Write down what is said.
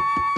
you